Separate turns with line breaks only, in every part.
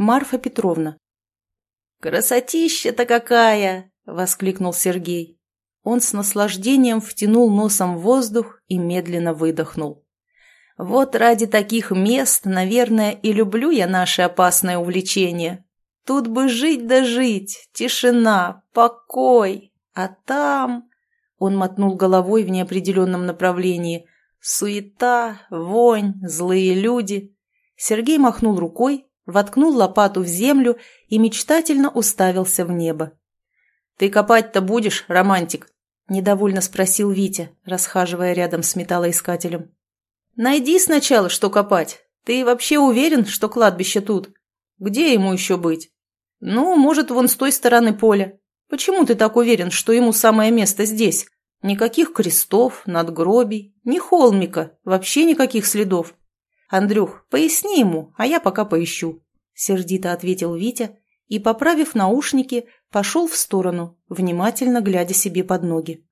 Марфа Петровна. «Красотища-то какая!» — воскликнул Сергей. Он с наслаждением втянул носом воздух и медленно выдохнул. «Вот ради таких мест, наверное, и люблю я наше опасное увлечение. Тут бы жить да жить, тишина, покой, а там...» Он мотнул головой в неопределенном направлении. «Суета, вонь, злые люди». Сергей махнул рукой, воткнул лопату в землю и мечтательно уставился в небо. «Ты копать-то будешь, романтик?» – недовольно спросил Витя, расхаживая рядом с металлоискателем. «Найди сначала, что копать. Ты вообще уверен, что кладбище тут? Где ему еще быть? Ну, может, вон с той стороны поля. Почему ты так уверен, что ему самое место здесь? Никаких крестов, надгробий, ни холмика, вообще никаких следов. Андрюх, поясни ему, а я пока поищу. Сердито ответил Витя и, поправив наушники, пошел в сторону, внимательно глядя себе под ноги.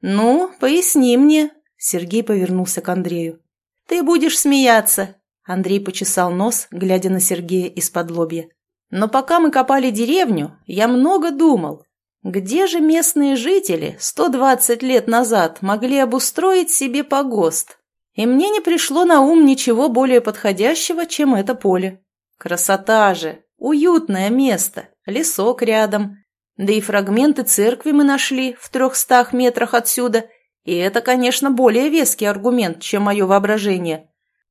«Ну, поясни мне», — Сергей повернулся к Андрею. «Ты будешь смеяться», — Андрей почесал нос, глядя на Сергея из-под лобья. «Но пока мы копали деревню, я много думал, где же местные жители 120 лет назад могли обустроить себе погост? И мне не пришло на ум ничего более подходящего, чем это поле. Красота же! Уютное место, лесок рядом. Да и фрагменты церкви мы нашли в трехстах метрах отсюда. И это, конечно, более веский аргумент, чем мое воображение.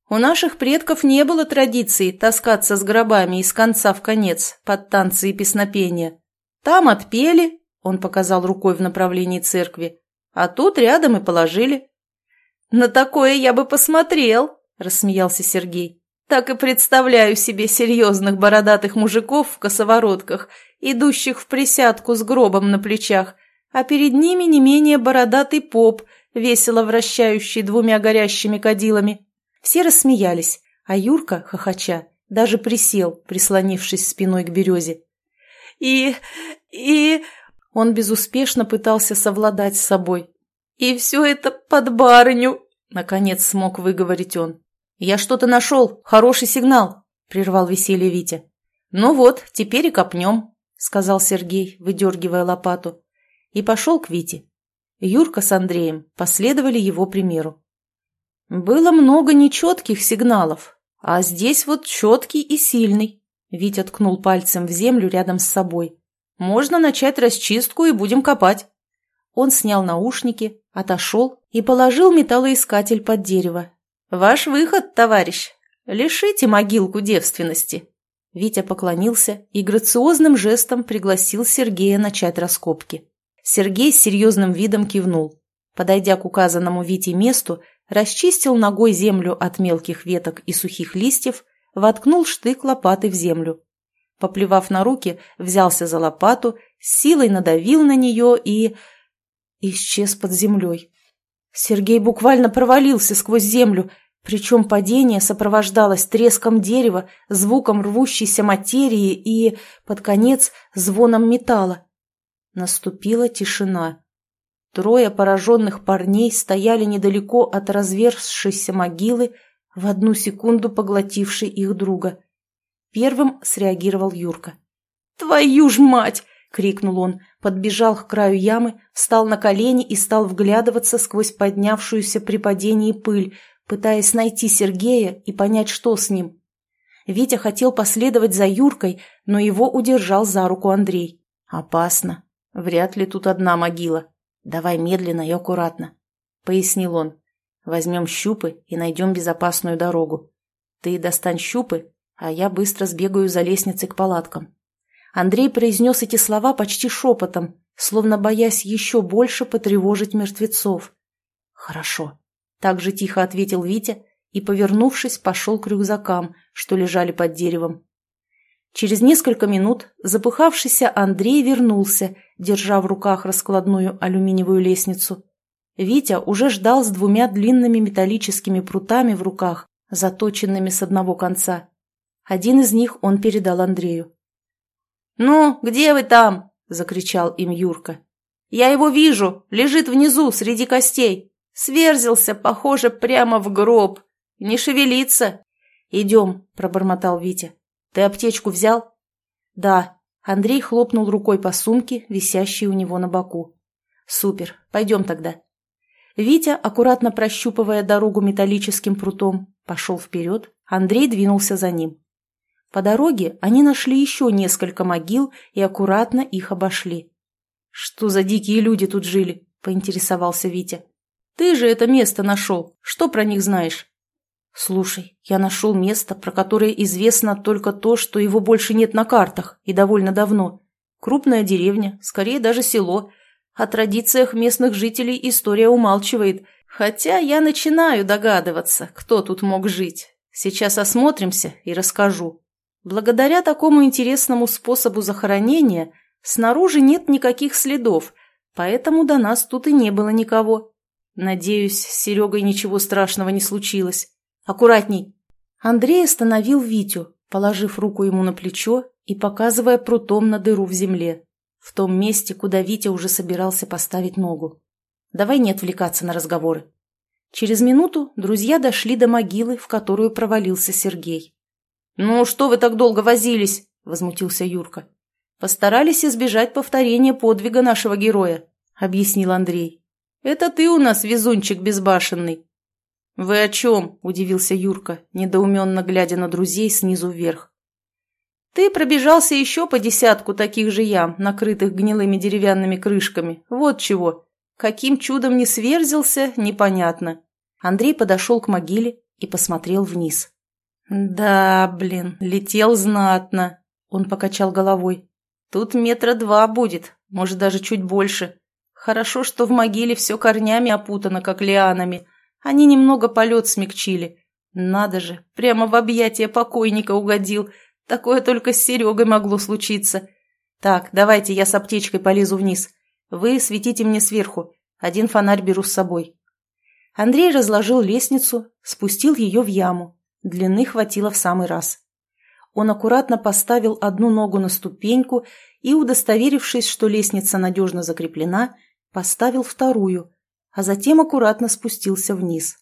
У наших предков не было традиции таскаться с гробами из конца в конец под танцы и песнопения. Там отпели, он показал рукой в направлении церкви. А тут рядом и положили. «На такое я бы посмотрел», – рассмеялся Сергей. «Так и представляю себе серьезных бородатых мужиков в косоворотках, идущих в присядку с гробом на плечах, а перед ними не менее бородатый поп, весело вращающий двумя горящими кадилами». Все рассмеялись, а Юрка, хохоча, даже присел, прислонившись спиной к березе. «И... и...» Он безуспешно пытался совладать с собой. «И все это под барыню!» — наконец смог выговорить он. «Я что-то нашел, хороший сигнал!» — прервал веселье Витя. «Ну вот, теперь и копнем», — сказал Сергей, выдергивая лопату. И пошел к Вите. Юрка с Андреем последовали его примеру. Было много нечетких сигналов, а здесь вот четкий и сильный. Витя ткнул пальцем в землю рядом с собой. Можно начать расчистку и будем копать». Он снял наушники, отошел и положил металлоискатель под дерево. «Ваш выход, товарищ. Лишите могилку девственности». Витя поклонился и грациозным жестом пригласил Сергея начать раскопки. Сергей с серьезным видом кивнул. Подойдя к указанному Вите месту, расчистил ногой землю от мелких веток и сухих листьев, воткнул штык лопаты в землю. Поплевав на руки, взялся за лопату, силой надавил на нее и... исчез под землей. Сергей буквально провалился сквозь землю, причем падение сопровождалось треском дерева, звуком рвущейся материи и, под конец, звоном металла. Наступила тишина. Трое пораженных парней стояли недалеко от разверзшейся могилы, в одну секунду поглотившей их друга — Первым среагировал Юрка. «Твою ж мать!» — крикнул он, подбежал к краю ямы, встал на колени и стал вглядываться сквозь поднявшуюся при падении пыль, пытаясь найти Сергея и понять, что с ним. Витя хотел последовать за Юркой, но его удержал за руку Андрей. «Опасно. Вряд ли тут одна могила. Давай медленно и аккуратно», — пояснил он. «Возьмем щупы и найдем безопасную дорогу. Ты достань щупы а я быстро сбегаю за лестницей к палаткам. Андрей произнес эти слова почти шепотом, словно боясь еще больше потревожить мертвецов. «Хорошо», — так же тихо ответил Витя и, повернувшись, пошел к рюкзакам, что лежали под деревом. Через несколько минут запыхавшийся Андрей вернулся, держа в руках раскладную алюминиевую лестницу. Витя уже ждал с двумя длинными металлическими прутами в руках, заточенными с одного конца. Один из них он передал Андрею. «Ну, где вы там?» – закричал им Юрка. «Я его вижу, лежит внизу, среди костей. Сверзился, похоже, прямо в гроб. Не шевелится». «Идем», – пробормотал Витя. Ты аптечку взял?» «Да». Андрей хлопнул рукой по сумке, висящей у него на боку. «Супер, пойдем тогда». Витя, аккуратно прощупывая дорогу металлическим прутом, пошел вперед, Андрей двинулся за ним. По дороге они нашли еще несколько могил и аккуратно их обошли. «Что за дикие люди тут жили?» – поинтересовался Витя. «Ты же это место нашел. Что про них знаешь?» «Слушай, я нашел место, про которое известно только то, что его больше нет на картах, и довольно давно. Крупная деревня, скорее даже село. О традициях местных жителей история умалчивает, хотя я начинаю догадываться, кто тут мог жить. Сейчас осмотримся и расскажу. Благодаря такому интересному способу захоронения снаружи нет никаких следов, поэтому до нас тут и не было никого. Надеюсь, с Серегой ничего страшного не случилось. Аккуратней. Андрей остановил Витю, положив руку ему на плечо и показывая прутом на дыру в земле, в том месте, куда Витя уже собирался поставить ногу. Давай не отвлекаться на разговоры. Через минуту друзья дошли до могилы, в которую провалился Сергей. «Ну, что вы так долго возились?» – возмутился Юрка. «Постарались избежать повторения подвига нашего героя», – объяснил Андрей. «Это ты у нас везунчик безбашенный». «Вы о чем?» – удивился Юрка, недоуменно глядя на друзей снизу вверх. «Ты пробежался еще по десятку таких же ям, накрытых гнилыми деревянными крышками. Вот чего. Каким чудом не сверзился, непонятно». Андрей подошел к могиле и посмотрел вниз. «Да, блин, летел знатно», — он покачал головой. «Тут метра два будет, может, даже чуть больше. Хорошо, что в могиле все корнями опутано, как лианами. Они немного полет смягчили. Надо же, прямо в объятия покойника угодил. Такое только с Серегой могло случиться. Так, давайте я с аптечкой полезу вниз. Вы светите мне сверху. Один фонарь беру с собой». Андрей разложил лестницу, спустил ее в яму, Длины хватило в самый раз. Он аккуратно поставил одну ногу на ступеньку и, удостоверившись, что лестница надежно закреплена, поставил вторую, а затем аккуратно спустился вниз.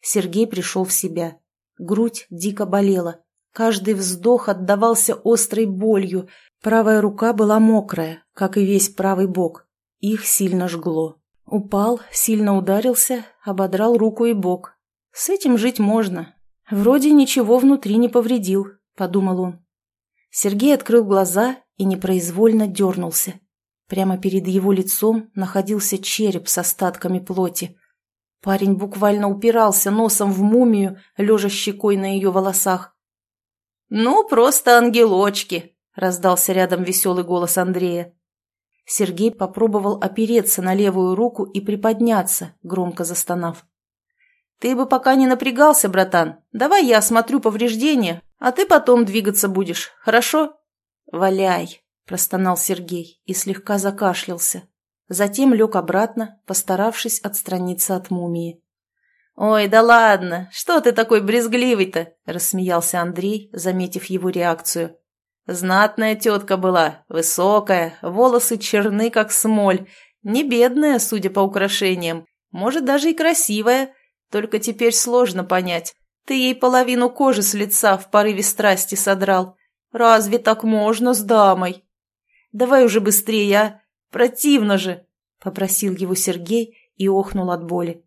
Сергей пришел в себя. Грудь дико болела. Каждый вздох отдавался острой болью. Правая рука была мокрая, как и весь правый бок. Их сильно жгло. Упал, сильно ударился, ободрал руку и бок. С этим жить можно, «Вроде ничего внутри не повредил», — подумал он. Сергей открыл глаза и непроизвольно дернулся. Прямо перед его лицом находился череп с остатками плоти. Парень буквально упирался носом в мумию, лежа щекой на ее волосах. «Ну, просто ангелочки!» — раздался рядом веселый голос Андрея. Сергей попробовал опереться на левую руку и приподняться, громко застонав. «Ты бы пока не напрягался, братан. Давай я осмотрю повреждения, а ты потом двигаться будешь, хорошо?» «Валяй», – простонал Сергей и слегка закашлялся. Затем лег обратно, постаравшись отстраниться от мумии. «Ой, да ладно, что ты такой брезгливый-то?» – рассмеялся Андрей, заметив его реакцию. «Знатная тетка была, высокая, волосы черны, как смоль, не бедная, судя по украшениям, может, даже и красивая, только теперь сложно понять. Ты ей половину кожи с лица в порыве страсти содрал. Разве так можно с дамой? Давай уже быстрее, а? Противно же!» — попросил его Сергей и охнул от боли.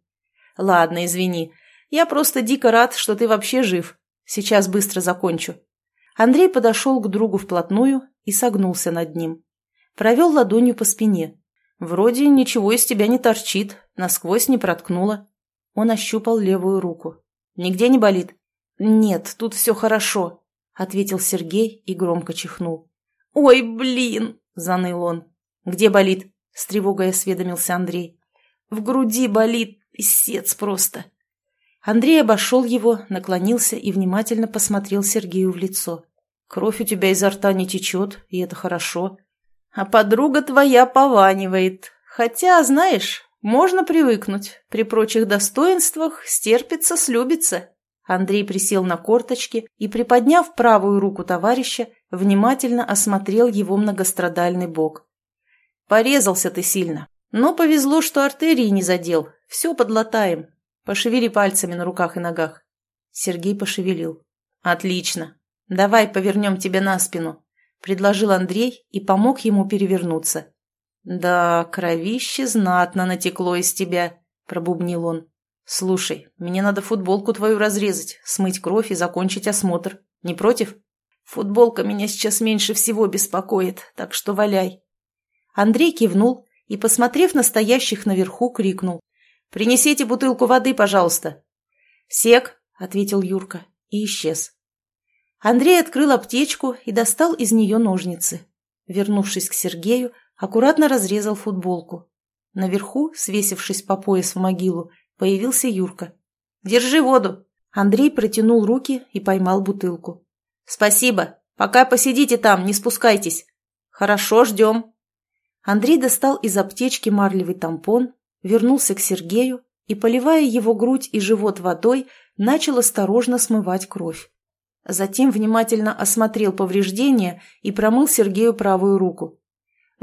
«Ладно, извини. Я просто дико рад, что ты вообще жив. Сейчас быстро закончу». Андрей подошел к другу вплотную и согнулся над ним. Провел ладонью по спине. Вроде ничего из тебя не торчит, насквозь не проткнуло. Он ощупал левую руку. «Нигде не болит?» «Нет, тут все хорошо», — ответил Сергей и громко чихнул. «Ой, блин!» — заныл он. «Где болит?» — с тревогой осведомился Андрей. «В груди болит, писец просто». Андрей обошел его, наклонился и внимательно посмотрел Сергею в лицо. «Кровь у тебя изо рта не течет, и это хорошо. А подруга твоя пованивает. Хотя, знаешь, можно привыкнуть. При прочих достоинствах стерпится, слюбится. Андрей присел на корточки и, приподняв правую руку товарища, внимательно осмотрел его многострадальный бок. «Порезался ты сильно. Но повезло, что артерии не задел. Все подлатаем. Пошевели пальцами на руках и ногах». Сергей пошевелил. «Отлично. Давай повернем тебя на спину», — предложил Андрей и помог ему перевернуться. «Да, кровище знатно натекло из тебя», — пробубнил он. «Слушай, мне надо футболку твою разрезать, смыть кровь и закончить осмотр. Не против?» «Футболка меня сейчас меньше всего беспокоит, так что валяй». Андрей кивнул и, посмотрев на стоящих наверху, крикнул. «Принесите бутылку воды, пожалуйста». «Сек», — ответил Юрка и исчез. Андрей открыл аптечку и достал из нее ножницы. Вернувшись к Сергею, аккуратно разрезал футболку. Наверху, свесившись по пояс в могилу, появился Юрка. «Держи воду!» Андрей протянул руки и поймал бутылку. «Спасибо. Пока посидите там, не спускайтесь». «Хорошо, ждем». Андрей достал из аптечки марлевый тампон, вернулся к Сергею и, поливая его грудь и живот водой, начал осторожно смывать кровь. Затем внимательно осмотрел повреждения и промыл Сергею правую руку.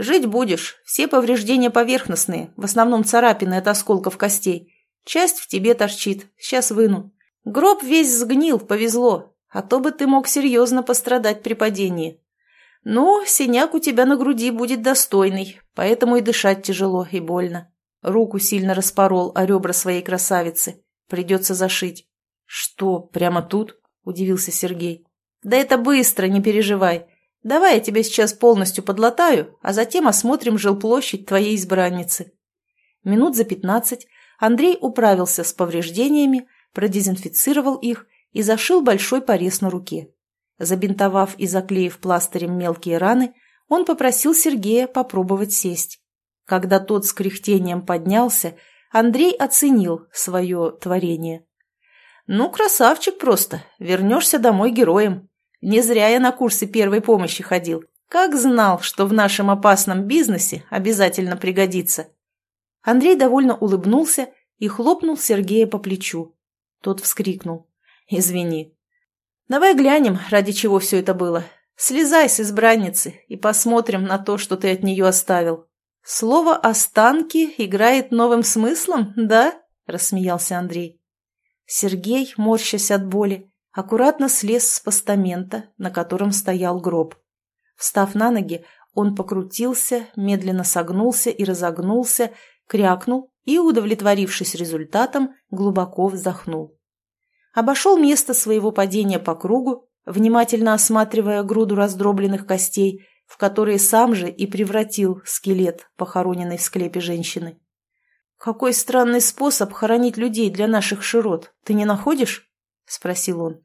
«Жить будешь. Все повреждения поверхностные, в основном царапины от осколков костей. Часть в тебе торчит, сейчас выну. Гроб весь сгнил, повезло, а то бы ты мог серьезно пострадать при падении. Ну, синяк у тебя на груди будет достойный, поэтому и дышать тяжело и больно. Руку сильно распорол о ребра своей красавицы. Придется зашить. Что, прямо тут? Удивился Сергей. Да это быстро, не переживай. Давай я тебя сейчас полностью подлатаю, а затем осмотрим жилплощадь твоей избранницы. Минут за пятнадцать Андрей управился с повреждениями, продезинфицировал их и зашил большой порез на руке. Забинтовав и заклеив пластырем мелкие раны, он попросил Сергея попробовать сесть. Когда тот с кряхтением поднялся, Андрей оценил свое творение. «Ну, красавчик просто, вернешься домой героем. Не зря я на курсы первой помощи ходил. Как знал, что в нашем опасном бизнесе обязательно пригодится». Андрей довольно улыбнулся и хлопнул Сергея по плечу. Тот вскрикнул. «Извини». «Давай глянем, ради чего все это было. Слезай с избранницы и посмотрим на то, что ты от нее оставил. Слово «останки» играет новым смыслом, да?» – рассмеялся Андрей. Сергей, морщась от боли, аккуратно слез с постамента, на котором стоял гроб. Встав на ноги, он покрутился, медленно согнулся и разогнулся, крякнул и, удовлетворившись результатом, глубоко вздохнул. Обошел место своего падения по кругу, внимательно осматривая груду раздробленных костей, в которые сам же и превратил скелет, похороненный в склепе женщины. «Какой странный способ хоронить людей для наших широт, ты не находишь?» – спросил он.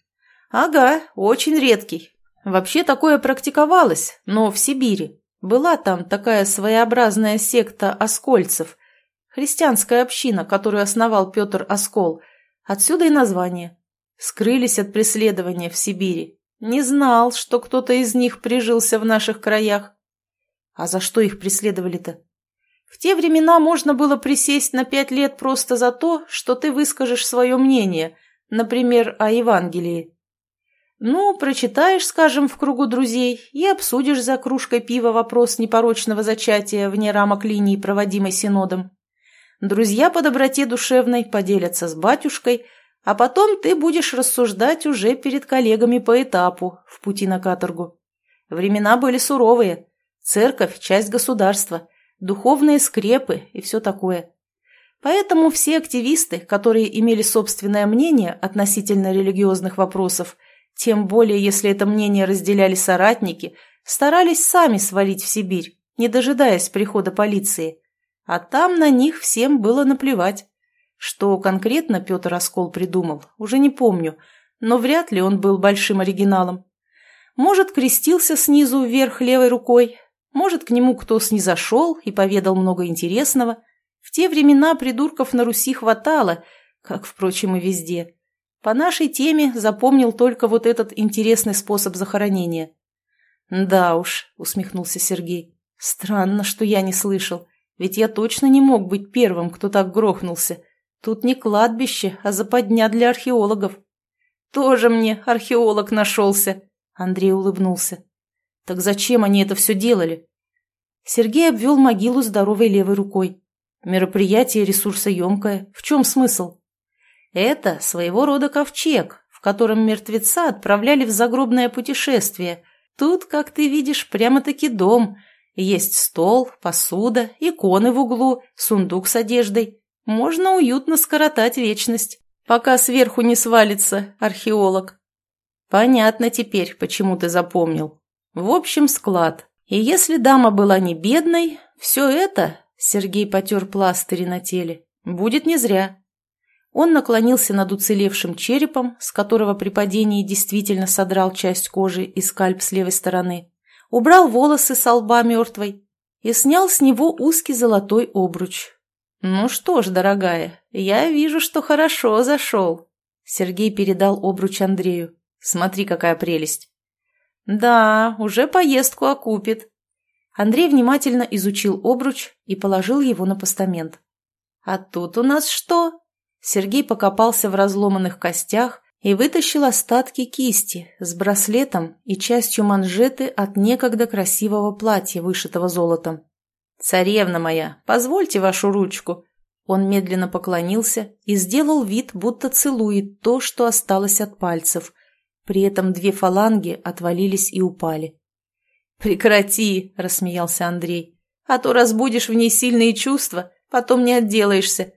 «Ага, очень редкий. Вообще такое практиковалось, но в Сибири. Была там такая своеобразная секта оскольцев, Христианская община, которую основал Петр Оскол. Отсюда и название. Скрылись от преследования в Сибири. Не знал, что кто-то из них прижился в наших краях. А за что их преследовали-то? В те времена можно было присесть на пять лет просто за то, что ты выскажешь свое мнение, например, о Евангелии. Ну, прочитаешь, скажем, в кругу друзей и обсудишь за кружкой пива вопрос непорочного зачатия вне рамок линии, проводимой синодом. Друзья по доброте душевной поделятся с батюшкой, а потом ты будешь рассуждать уже перед коллегами по этапу в пути на каторгу. Времена были суровые. Церковь – часть государства, духовные скрепы и все такое. Поэтому все активисты, которые имели собственное мнение относительно религиозных вопросов, тем более если это мнение разделяли соратники, старались сами свалить в Сибирь, не дожидаясь прихода полиции – а там на них всем было наплевать. Что конкретно Петр Оскол придумал, уже не помню, но вряд ли он был большим оригиналом. Может, крестился снизу вверх левой рукой, может, к нему кто снизошел и поведал много интересного. Те времена придурков на Руси хватало, как, впрочем, и везде. По нашей теме запомнил только вот этот интересный способ захоронения. «Да уж», — усмехнулся Сергей, — «странно, что я не слышал. Ведь я точно не мог быть первым, кто так грохнулся. Тут не кладбище, а западня для археологов. Тоже мне археолог нашелся. Андрей улыбнулся. Так зачем они это все делали? Сергей обвел могилу здоровой левой рукой. Мероприятие ресурсоемкое. В чем смысл? Это своего рода ковчег, в котором мертвеца отправляли в загробное путешествие. Тут, как ты видишь, прямо-таки дом. Есть стол, посуда, иконы в углу, сундук с одеждой. Можно уютно скоротать вечность, пока сверху не свалится археолог. Понятно теперь, почему ты запомнил. В общем, склад. И если дама была не бедной, все это, Сергей потер пластыри на теле, будет не зря. Он наклонился над уцелевшим черепом, с которого при падении действительно содрал часть кожи и скальп с левой стороны, убрал волосы с лба мертвой и снял с него узкий золотой обруч. «Ну что ж, дорогая, я вижу, что хорошо зашел». Сергей передал обруч Андрею. «Смотри, какая прелесть». «Да, уже поездку окупит». Андрей внимательно изучил обруч и положил его на постамент. «А тут у нас что?» Сергей покопался в разломанных костях и вытащил остатки кисти с браслетом и частью манжеты от некогда красивого платья, вышитого золотом. «Царевна моя, позвольте вашу ручку». Он медленно поклонился и сделал вид, будто целует то, что осталось от пальцев. При этом две фаланги отвалились и упали. «Прекрати!» – рассмеялся Андрей. «А то разбудишь в ней сильные чувства, потом не отделаешься.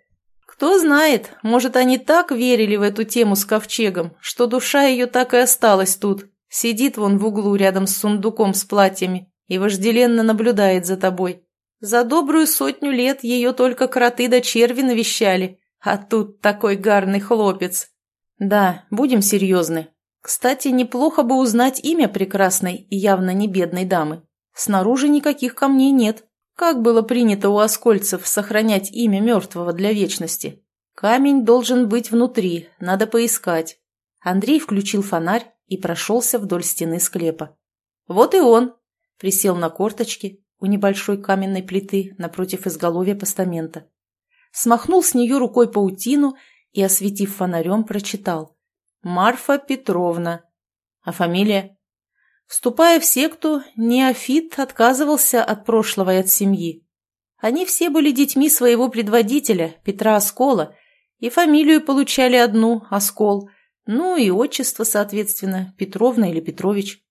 Кто знает, может, они так верили в эту тему с ковчегом, что душа ее так и осталась тут. Сидит вон в углу рядом с сундуком с платьями и вожделенно наблюдает за тобой. За добрую сотню лет ее только кроты да черви навещали, а тут такой гарный хлопец. Да, будем серьезны. Кстати, неплохо бы узнать имя прекрасной и явно не бедной дамы. Снаружи никаких камней нет. Как было принято у оскольцев сохранять имя мертвого для вечности? Камень должен быть внутри, надо поискать. Андрей включил фонарь и прошелся вдоль стены склепа. Вот и он. Присел на корточки у небольшой каменной плиты напротив изголовья постамента. Смахнул с нее рукой паутину и, осветив фонарем, прочитал. «Марфа Петровна». А фамилия? Вступая в секту, Неофит отказывался от прошлого и от семьи. Они все были детьми своего предводителя, Петра Оскола, и фамилию получали одну – Оскол, ну и отчество, соответственно, Петровна или Петрович.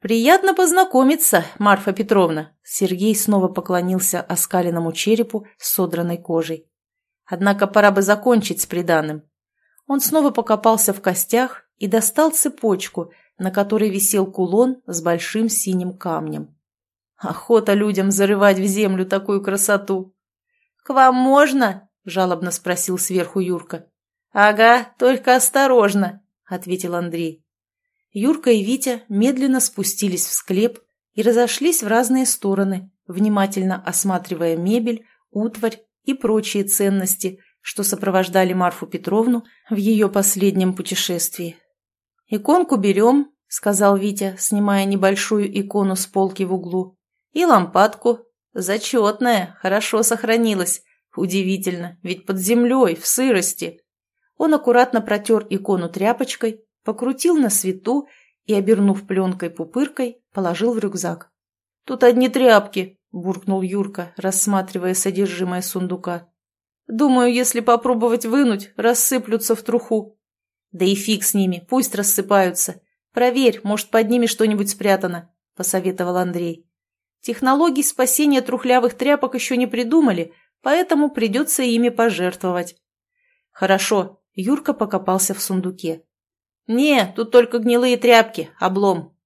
«Приятно познакомиться, Марфа Петровна!» Сергей снова поклонился оскаленному черепу с содранной кожей. Однако пора бы закончить с приданным. Он снова покопался в костях и достал цепочку – на которой висел кулон с большим синим камнем. Охота людям зарывать в землю такую красоту. — К вам можно? — жалобно спросил сверху Юрка. — Ага, только осторожно, — ответил Андрей. Юрка и Витя медленно спустились в склеп и разошлись в разные стороны, внимательно осматривая мебель, утварь и прочие ценности, что сопровождали Марфу Петровну в ее последнем путешествии. «Иконку берем», — сказал Витя, снимая небольшую икону с полки в углу. «И лампадку. Зачетная, хорошо сохранилась. Удивительно, ведь под землей, в сырости». Он аккуратно протер икону тряпочкой, покрутил на свету и, обернув пленкой-пупыркой, положил в рюкзак. «Тут одни тряпки», — буркнул Юрка, рассматривая содержимое сундука. «Думаю, если попробовать вынуть, рассыплются в труху». «Да и фиг с ними, пусть рассыпаются. Проверь, может, под ними что-нибудь спрятано», — посоветовал Андрей. «Технологий спасения трухлявых тряпок еще не придумали, поэтому придется ими пожертвовать». «Хорошо», — Юрка покопался в сундуке. «Не, тут только гнилые тряпки, облом».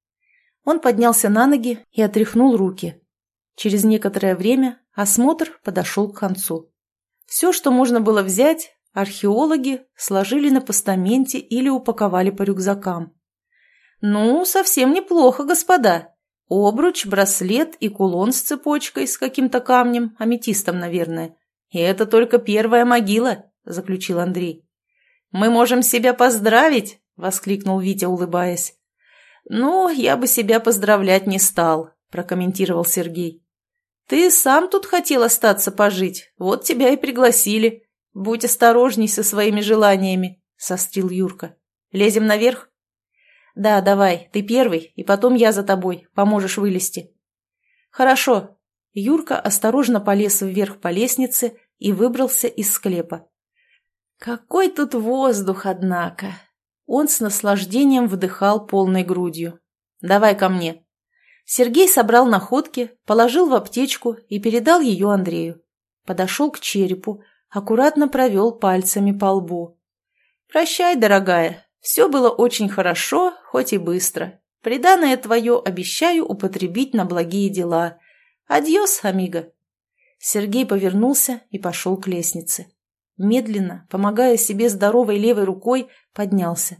Он поднялся на ноги и отряхнул руки. Через некоторое время осмотр подошел к концу. Все, что можно было взять, археологи сложили на постаменте или упаковали по рюкзакам. «Ну, совсем неплохо, господа. Обруч, браслет и кулон с цепочкой с каким-то камнем, аметистом, наверное. И это только первая могила», — заключил Андрей. «Мы можем себя поздравить!» — воскликнул Витя, улыбаясь. «Ну, я бы себя поздравлять не стал», — прокомментировал Сергей. «Ты сам тут хотел остаться пожить, вот тебя и пригласили. «Будь осторожней со своими желаниями», — сострил Юрка. «Лезем наверх?» «Да, давай, ты первый, и потом я за тобой, поможешь вылезти». «Хорошо». Юрка осторожно полез вверх по лестнице и выбрался из склепа. «Какой тут воздух, однако! Он с наслаждением вдыхал полной грудью. «Давай ко мне». Сергей собрал находки, положил в аптечку и передал ее Андрею. Подошел к черепу, аккуратно провел пальцами по лбу. «Прощай, дорогая, все было очень хорошо, хоть и быстро. Приданное твое обещаю употребить на благие дела. Адьос, амиго!» Сергей повернулся и пошел к лестнице. Медленно, помогая себе здоровой левой рукой, поднялся.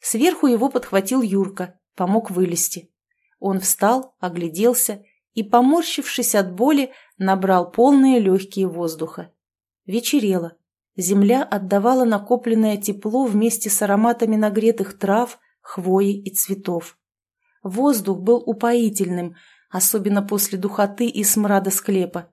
Сверху его подхватил Юрка, помог вылезти. Он встал, огляделся и, поморщившись от боли, набрал полные легкие воздуха. Вечерело. Земля отдавала накопленное тепло вместе с ароматами нагретых трав, хвои и цветов. Воздух был упоительным, особенно после духоты и смрада склепа.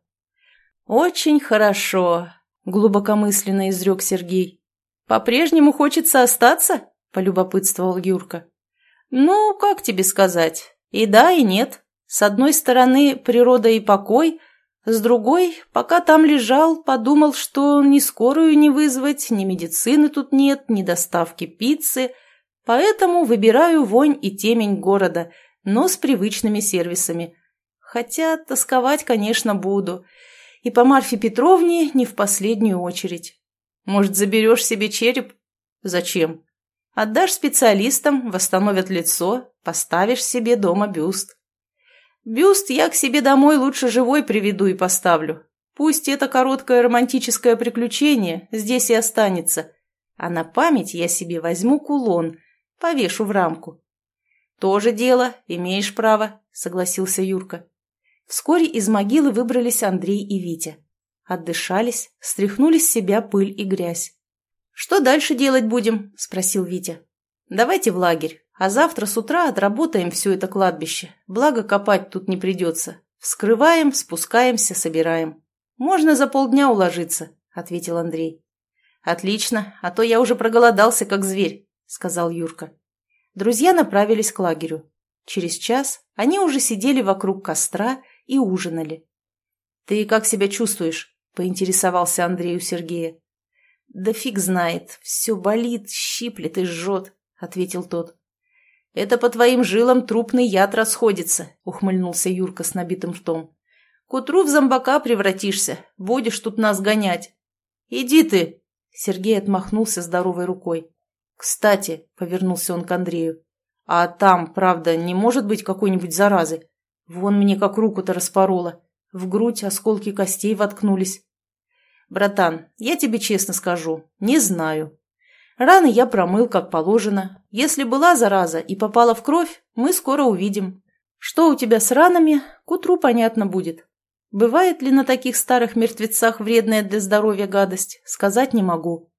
«Очень хорошо», — глубокомысленно изрек Сергей. «По-прежнему хочется остаться?» — полюбопытствовал Юрка. «Ну, как тебе сказать? И да, и нет. С одной стороны, природа и покой, с другой, пока там лежал, подумал, что ни скорую не вызвать, ни медицины тут нет, ни доставки пиццы, поэтому выбираю вонь и темень города, но с привычными сервисами. Хотя тосковать, конечно, буду» И по Марфе Петровне не в последнюю очередь. Может, заберешь себе череп? Зачем? Отдашь специалистам, восстановят лицо, поставишь себе дома бюст. Бюст я к себе домой лучше живой приведу и поставлю. Пусть это короткое романтическое приключение здесь и останется. А на память я себе возьму кулон, повешу в рамку. «Тоже дело, имеешь право», — согласился Юрка. Вскоре из могилы выбрались Андрей и Витя. Отдышались, стряхнули с себя пыль и грязь. «Что дальше делать будем?» – спросил Витя. «Давайте в лагерь, а завтра с утра отработаем все это кладбище. Благо копать тут не придется. Вскрываем, спускаемся, собираем. Можно за полдня уложиться», – ответил Андрей. «Отлично, а то я уже проголодался, как зверь», – сказал Юрка. Друзья направились к лагерю. Через час они уже сидели вокруг костра и ужинали. «Ты как себя чувствуешь?» – поинтересовался Андрей у Сергея. «Да фиг знает, все болит, щиплет и жжет», – ответил тот. «Это по твоим жилам трупный яд расходится», – ухмыльнулся Юрка с набитым ртом. «К утру в зомбака превратишься, будешь тут нас гонять». «Иди ты!» – Сергей отмахнулся здоровой рукой. «Кстати», – повернулся он к Андрею, – «а там, правда, не может быть какой-нибудь заразы? Вон мне как руку-то распорола. В грудь осколки костей воткнулись. Братан, я тебе честно скажу, не знаю. Раны я промыл, как положено. Если была зараза и попала в кровь, мы скоро увидим. Что у тебя с ранами, к утру понятно будет. Бывает ли на таких старых мертвецах вредная для здоровья гадость, сказать не могу.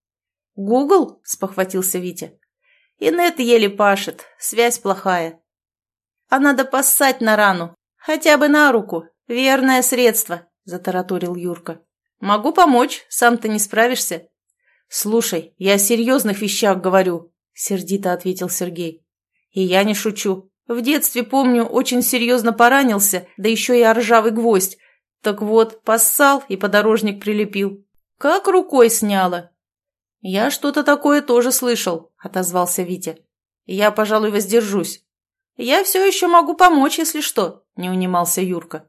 «Гугл?» – спохватился Витя. «Инет еле пашет, связь плохая. А надо поссать на рану, хотя бы на руку. Верное средство», – затараторил Юрка. «Могу помочь, сам ты не справишься». «Слушай, я о серьезных вещах говорю», – сердито ответил Сергей. «И я не шучу. В детстве, помню, очень серьезно поранился, да еще и о ржавый гвоздь. Так вот, поссал и подорожник прилепил. Как рукой сняло». «Я что-то такое тоже слышал», – отозвался Витя. «Я, пожалуй, воздержусь. «Я все еще могу помочь, если что», — не унимался Юрка.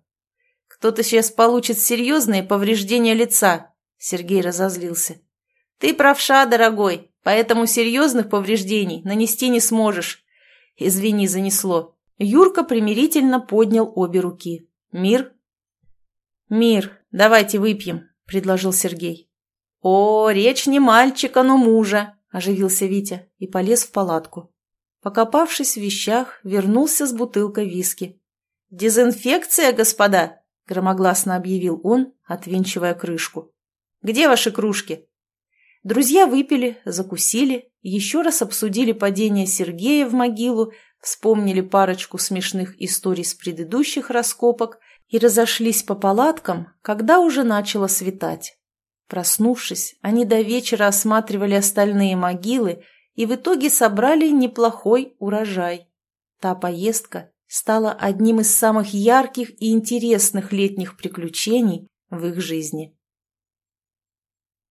«Кто-то сейчас получит серьезные повреждения лица», — Сергей разозлился. «Ты правша, дорогой, поэтому серьезных повреждений нанести не сможешь». «Извини, занесло». Юрка примирительно поднял обе руки. «Мир?» «Мир, давайте выпьем», — предложил Сергей. «О, речь не мальчика, но мужа», — оживился Витя и полез в палатку. Покопавшись в вещах, вернулся с бутылкой виски. «Дезинфекция, господа!» – громогласно объявил он, отвинчивая крышку. «Где ваши кружки?» Друзья выпили, закусили, еще раз обсудили падение Сергея в могилу, вспомнили парочку смешных историй с предыдущих раскопок и разошлись по палаткам, когда уже начало светать. Проснувшись, они до вечера осматривали остальные могилы и в итоге собрали неплохой урожай. Та поездка стала одним из самых ярких и интересных летних приключений в их жизни.